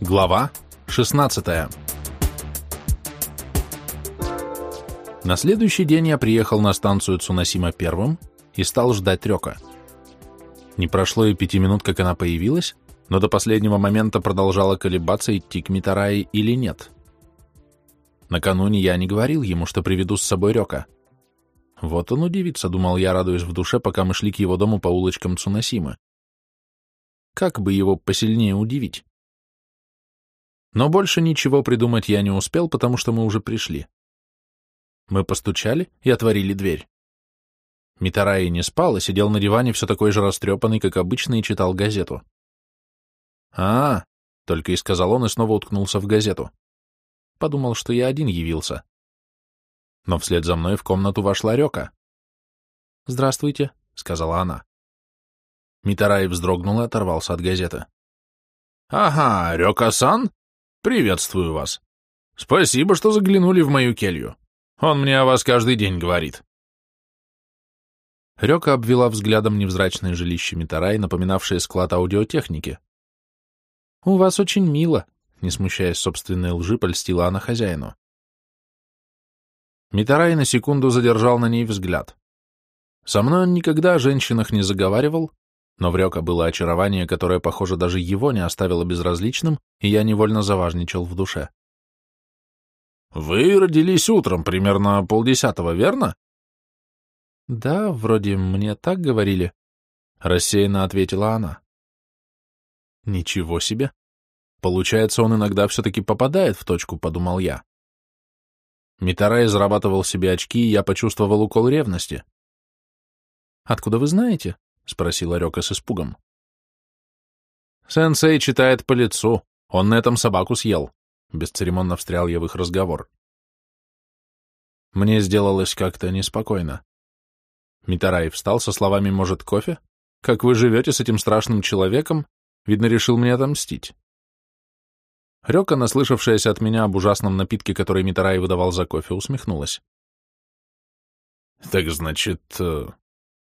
Глава 16 На следующий день я приехал на станцию Цунасима первым и стал ждать Рёка. Не прошло и пяти минут, как она появилась, но до последнего момента продолжала колебаться, идти к Митараи или нет. Накануне я не говорил ему, что приведу с собой Рёка. Вот он удивится, думал я, радуясь в душе, пока мы шли к его дому по улочкам Цунасимы. Как бы его посильнее удивить? Но больше ничего придумать я не успел, потому что мы уже пришли. Мы постучали и отворили дверь. Митараи не спал, а сидел на диване все такой же растрепанный, как обычно, и читал газету. а, -а только и сказал он и снова уткнулся в газету. Подумал, что я один явился. Но вслед за мной в комнату вошла Рёка. «Здравствуйте», — сказала она. Митараи вздрогнул и оторвался от газеты. «Ага, Рёка-сан? Приветствую вас. Спасибо, что заглянули в мою келью. Он мне о вас каждый день говорит». Рёка обвела взглядом невзрачное жилище Митарай, напоминавшее склад аудиотехники. «У вас очень мило», — не смущаясь собственной лжи, польстила она хозяину. Митарай на секунду задержал на ней взгляд. Со мной он никогда о женщинах не заговаривал, но в Рёка было очарование, которое, похоже, даже его не оставило безразличным, и я невольно заважничал в душе. «Вы родились утром, примерно полдесятого, верно?» «Да, вроде мне так говорили», — рассеянно ответила она. «Ничего себе! Получается, он иногда все-таки попадает в точку», — подумал я. Митарай зарабатывал себе очки, и я почувствовал укол ревности. «Откуда вы знаете?» — спросила Рёка с испугом. «Сенсей читает по лицу. Он на этом собаку съел», — бесцеремонно встрял я в их разговор. Мне сделалось как-то неспокойно. Митарай встал со словами «Может, кофе? Как вы живете с этим страшным человеком? Видно, решил мне отомстить». Рёка, наслышавшаяся от меня об ужасном напитке, который Митарай выдавал за кофе, усмехнулась. «Так значит, э,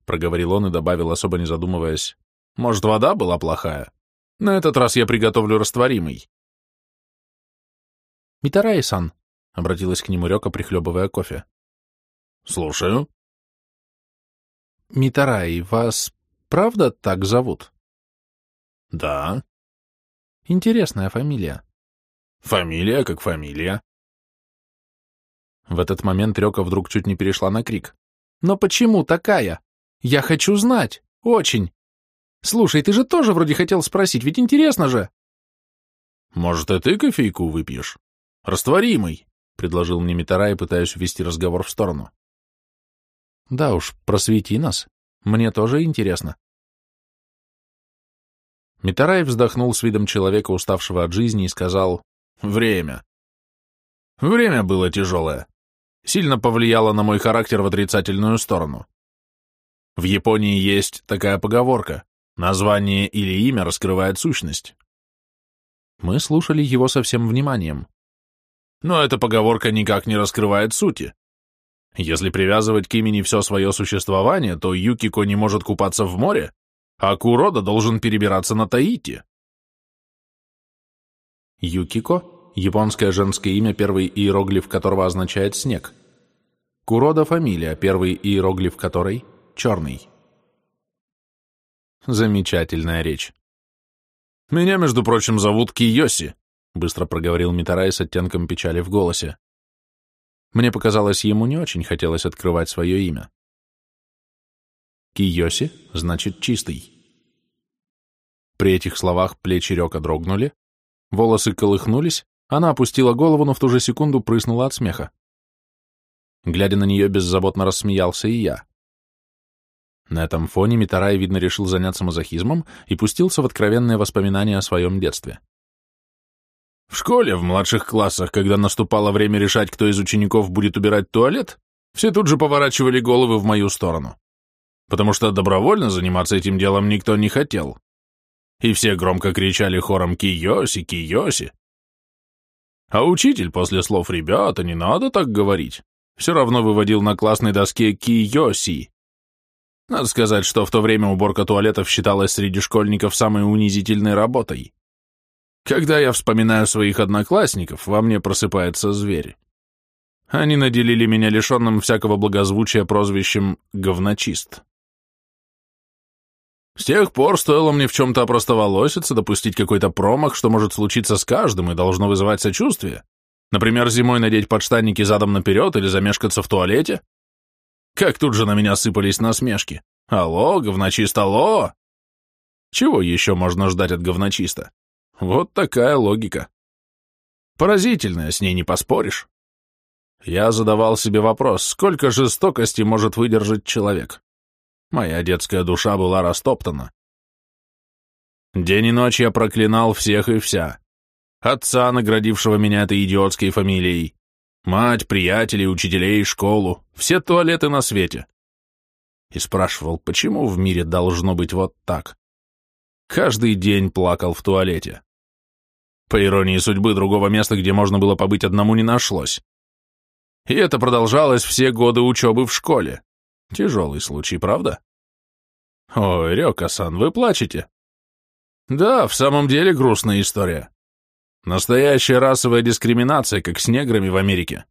проговорил он и добавил, особо не задумываясь. Может, вода была плохая? На этот раз я приготовлю растворимый. Митарай-сан, обратилась к нему Рёка, прихлебывая кофе. Слушаю. Митарай, вас правда так зовут? Да. Интересная фамилия. Фамилия как фамилия. В этот момент Рёка вдруг чуть не перешла на крик. «Но почему такая? Я хочу знать. Очень. Слушай, ты же тоже вроде хотел спросить, ведь интересно же. Может, и ты кофейку выпьешь? Растворимый, предложил мне Митарай, пытаясь увести разговор в сторону. Да уж, просвети нас. Мне тоже интересно. Митарай вздохнул с видом человека, уставшего от жизни, и сказал «Время». Время было тяжелое. Сильно повлияло на мой характер в отрицательную сторону. В Японии есть такая поговорка «название или имя раскрывает сущность». Мы слушали его со всем вниманием. Но эта поговорка никак не раскрывает сути. Если привязывать к имени все свое существование, то Юкико не может купаться в море, а Курода должен перебираться на Таити. Юкико — японское женское имя, первый иероглиф которого означает «снег». Курода — фамилия, первый иероглиф которой — черный. Замечательная речь. «Меня, между прочим, зовут Киоси», — быстро проговорил Митарай с оттенком печали в голосе. Мне показалось, ему не очень хотелось открывать свое имя. Киоси значит «чистый». При этих словах плечи Рёка дрогнули, волосы колыхнулись, она опустила голову, но в ту же секунду прыснула от смеха. Глядя на нее, беззаботно рассмеялся и я. На этом фоне Митарай, видно, решил заняться мазохизмом и пустился в откровенные воспоминания о своем детстве. В школе, в младших классах, когда наступало время решать, кто из учеников будет убирать туалет, все тут же поворачивали головы в мою сторону. Потому что добровольно заниматься этим делом никто не хотел. И все громко кричали хором «Киоси! Киоси!». А учитель после слов «Ребята, не надо так говорить!» все равно выводил на классной доске «Киоси!» Надо сказать, что в то время уборка туалетов считалась среди школьников самой унизительной работой. Когда я вспоминаю своих одноклассников, во мне просыпается зверь. Они наделили меня лишенным всякого благозвучия прозвищем «говночист». С тех пор стоило мне в чем-то опростоволоситься, допустить какой-то промах, что может случиться с каждым и должно вызывать сочувствие. Например, зимой надеть подштанники задом наперед или замешкаться в туалете. Как тут же на меня сыпались насмешки. Алло, говночист, алло! Чего еще можно ждать от говночиста? Вот такая логика. Поразительная, с ней не поспоришь. Я задавал себе вопрос, сколько жестокости может выдержать человек. Моя детская душа была растоптана. День и ночь я проклинал всех и вся. Отца, наградившего меня этой идиотской фамилией, мать, приятелей, учителей, школу, все туалеты на свете. И спрашивал, почему в мире должно быть вот так. Каждый день плакал в туалете. По иронии судьбы, другого места, где можно было побыть одному, не нашлось. И это продолжалось все годы учебы в школе. Тяжелый случай, правда? Ой, Рёка-сан, вы плачете? Да, в самом деле грустная история. Настоящая расовая дискриминация, как с неграми в Америке.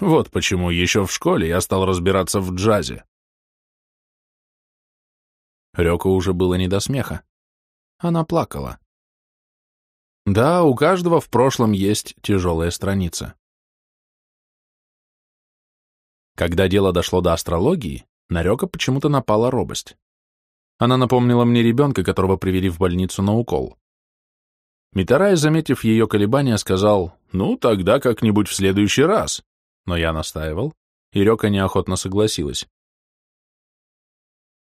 Вот почему еще в школе я стал разбираться в джазе. Рёка уже было не до смеха. Она плакала. Да, у каждого в прошлом есть тяжелая страница. Когда дело дошло до астрологии, на Рёка почему-то напала робость. Она напомнила мне ребенка, которого привели в больницу на укол. Митарай, заметив ее колебания, сказал, «Ну, тогда как-нибудь в следующий раз». Но я настаивал, и Рёка неохотно согласилась.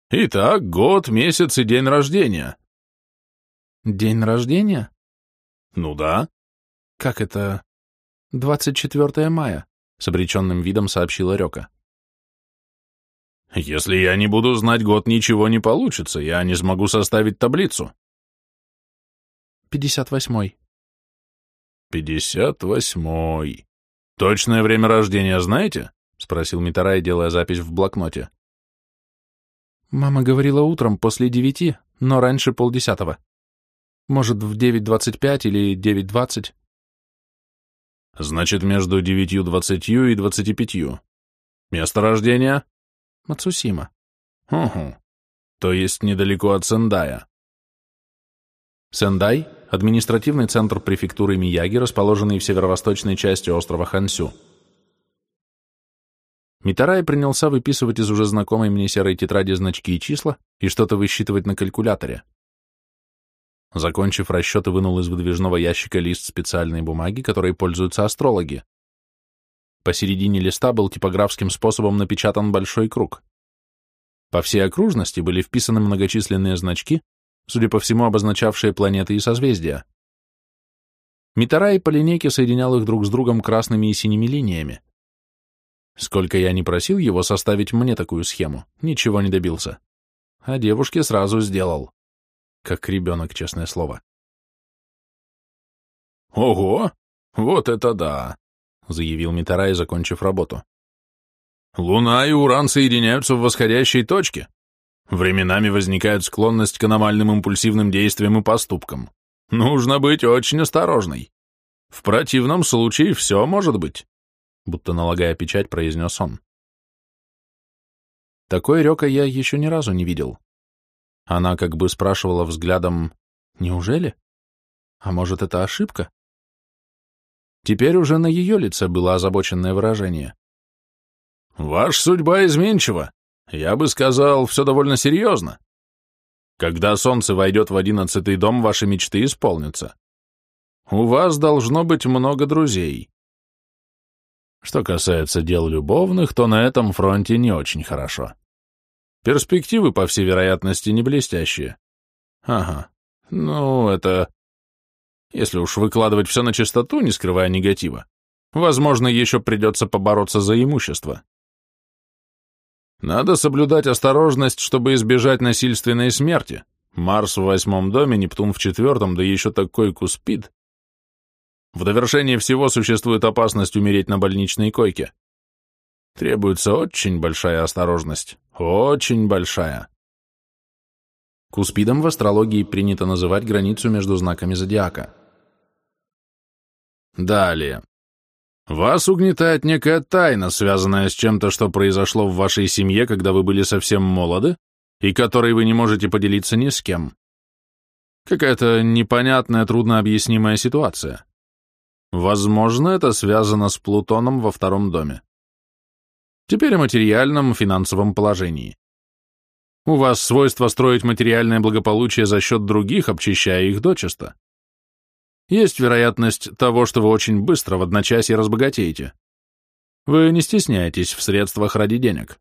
«Итак, год, месяц и день рождения». «День рождения?» «Ну да». «Как это?» «24 мая», — с обреченным видом сообщила Рёка. Если я не буду знать год, ничего не получится, я не смогу составить таблицу. Пятьдесят восьмой. Пятьдесят восьмой. Точное время рождения знаете? Спросил Митарай, делая запись в блокноте. Мама говорила утром после девяти, но раньше полдесятого. Может, в девять двадцать пять или девять двадцать. Значит, между девятью двадцатью и двадцати пятью. Место рождения? Мацусима. Угу. То есть недалеко от Сендая. Сендай – административный центр префектуры Мияги, расположенный в северо-восточной части острова Хансю. Митарай принялся выписывать из уже знакомой мне серой тетради значки и числа и что-то высчитывать на калькуляторе. Закончив расчеты, вынул из выдвижного ящика лист специальной бумаги, которой пользуются астрологи. Посередине листа был типографским способом напечатан большой круг. По всей окружности были вписаны многочисленные значки, судя по всему, обозначавшие планеты и созвездия. Митарай по линейке соединял их друг с другом красными и синими линиями. Сколько я не просил его составить мне такую схему, ничего не добился. А девушке сразу сделал. Как ребенок, честное слово. «Ого! Вот это да!» — заявил Митарай, закончив работу. «Луна и Уран соединяются в восходящей точке. Временами возникает склонность к аномальным импульсивным действиям и поступкам. Нужно быть очень осторожной. В противном случае все может быть», — будто налагая печать, произнес он. Такой река я еще ни разу не видел. Она как бы спрашивала взглядом «Неужели? А может, это ошибка?» Теперь уже на ее лице было озабоченное выражение. «Ваша судьба изменчива. Я бы сказал, все довольно серьезно. Когда солнце войдет в одиннадцатый дом, ваши мечты исполнятся. У вас должно быть много друзей. Что касается дел любовных, то на этом фронте не очень хорошо. Перспективы, по всей вероятности, не блестящие. Ага, ну, это если уж выкладывать все на чистоту, не скрывая негатива, возможно, еще придется побороться за имущество. Надо соблюдать осторожность, чтобы избежать насильственной смерти. Марс в восьмом доме, Нептун в четвертом, да еще такой куспид. В довершение всего существует опасность умереть на больничной койке. Требуется очень большая осторожность. Очень большая. Куспидом в астрологии принято называть границу между знаками зодиака. Далее. Вас угнетает некая тайна, связанная с чем-то, что произошло в вашей семье, когда вы были совсем молоды, и которой вы не можете поделиться ни с кем. Какая-то непонятная, труднообъяснимая ситуация. Возможно, это связано с Плутоном во втором доме. Теперь о материальном финансовом положении. У вас свойство строить материальное благополучие за счет других, обчищая их дочисто. Есть вероятность того, что вы очень быстро в одночасье разбогатеете. Вы не стесняетесь в средствах ради денег.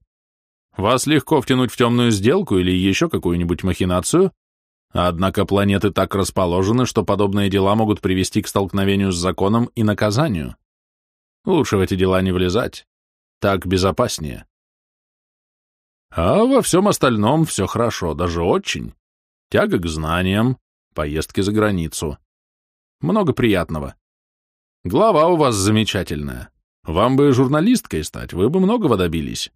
Вас легко втянуть в темную сделку или еще какую-нибудь махинацию, однако планеты так расположены, что подобные дела могут привести к столкновению с законом и наказанию. Лучше в эти дела не влезать. Так безопаснее. А во всем остальном все хорошо, даже очень. Тяга к знаниям, поездки за границу. Много приятного. Глава у вас замечательная. Вам бы журналисткой стать, вы бы многого добились.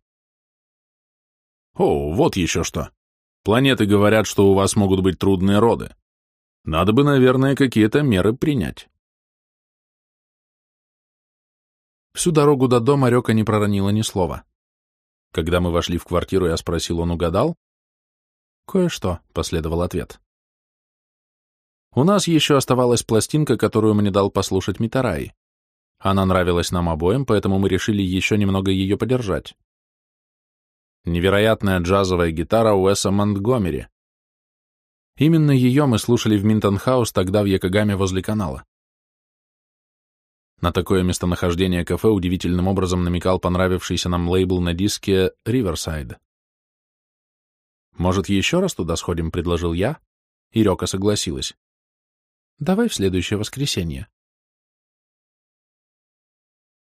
О, вот еще что. Планеты говорят, что у вас могут быть трудные роды. Надо бы, наверное, какие-то меры принять. Всю дорогу до дома Река не проронила ни слова. Когда мы вошли в квартиру, я спросил, он угадал? «Кое-что», — последовал ответ. У нас еще оставалась пластинка, которую мне дал послушать Митараи. Она нравилась нам обоим, поэтому мы решили еще немного ее подержать. Невероятная джазовая гитара Уэса Монтгомери. Именно ее мы слушали в Минтон-хаус тогда в Йокогаме возле канала. На такое местонахождение кафе удивительным образом намекал понравившийся нам лейбл на диске Riverside. «Может, еще раз туда сходим?» — предложил я, и Рёка согласилась. «Давай в следующее воскресенье.